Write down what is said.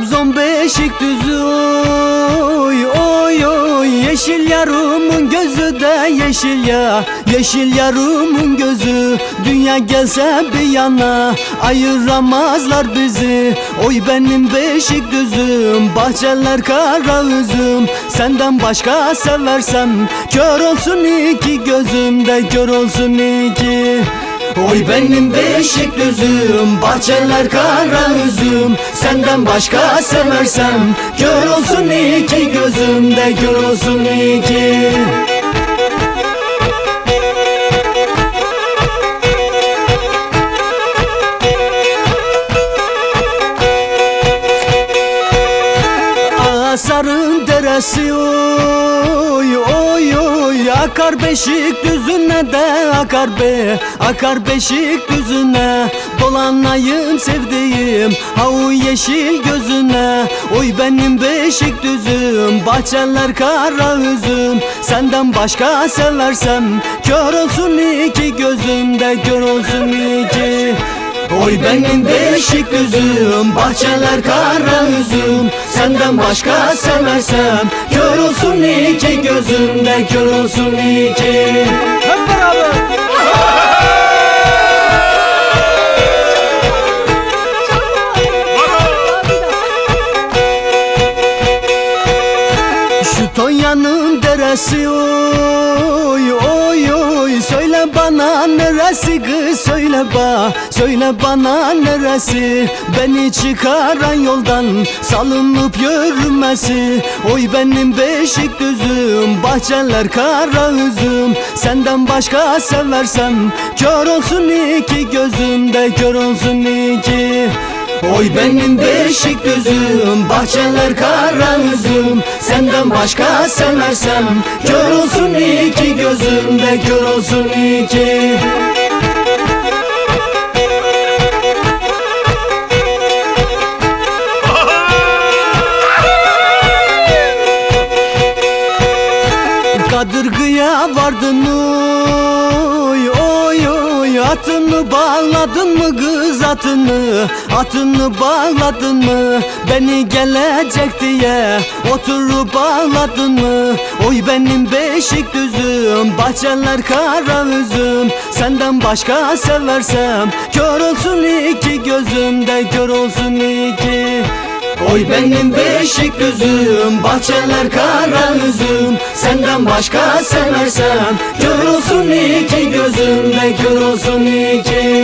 Trabzon Beşikdüzü oy oy oy. Yeşil yarımın gözü de yeşil ya. Yeşil yarımın gözü Dünya gelse bir yana. Ayıramazlar bizi. Oy benim Beşikdüzüm Bahçeler kara üzüm. Senden başka seversem Kör olsun iki gözümde Kör olsun iki Oy benim Beşikdüzüm Bahçeler kara üzüm. Senden başka seversem Kör olsun iki gözümde Kör olsun iki. Asarın deresi oy Akar beşik düzüne de akar be Akar beşik düzüne. Dolanayım sevdiğim Havu yeşil gözüne. Oy benim beşik düzüm Bahçeler kara üzüm. Senden başka seversem Kör olsun iki gözümde Kör olsun iki Oy benim beşik düzüm Bahçeler kara üzüm. Senden başka seversem Kör olsun iki gözümde Kör olsun iki. Hep beraber. Şu Tonya'nın deresi oy oy oy. Söyle bana neresi kız? Söyle ba Söyle bana neresi? Beni çıkaran yoldan salınıp yürümesi. Oy benim beşik düzüm Bahçeler kara üzüm. Senden başka seversem Kör olsun iki gözümde Kör olsun iki. Oy benim beşik düzüm Bahçeler kara üzüm. Senden başka seversem Kör olsun iki gözümde Kör olsun iki Kadırgıya vardın oy oy oy. Atını bağladın mı kız atını? Atını bağladın mı? Beni gelecek diye Oturup bağladın mı? Oy benim beşik düzüm Bahçeler kara üzüm. Senden başka seversem Kör olsun iki gözümde Kör olsun iki Oy benim beşik düzüm Bahçeler kara üzüm Senden başka seversem Kör olsun iki gözümde Kör olsun iki